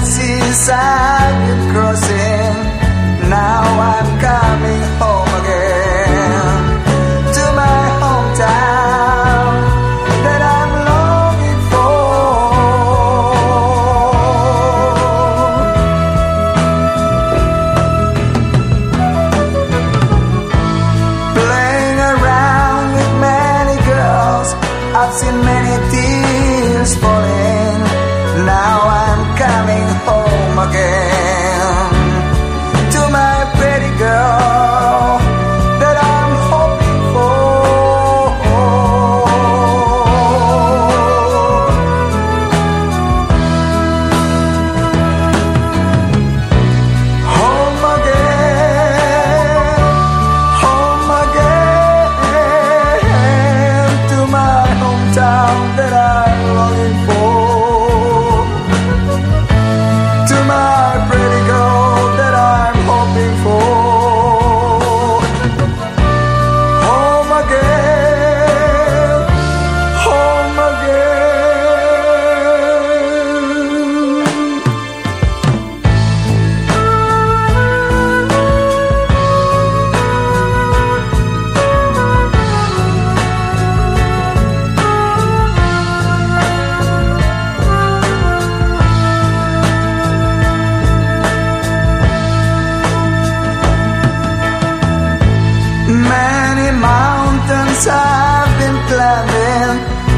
the I've been crossing. Now I'm coming home again to my hometown that I'm longing for. Playing around with many girls, I've seen many tears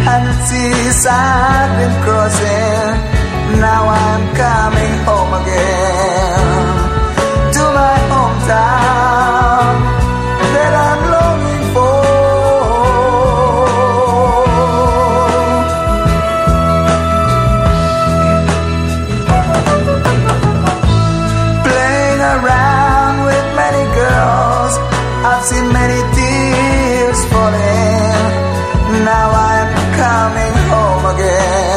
And seas I've been crossing. Now I'm coming home again To my hometown That I'm longing for. Playing around with many girls. I've seen many tears falling. Now I coming home again.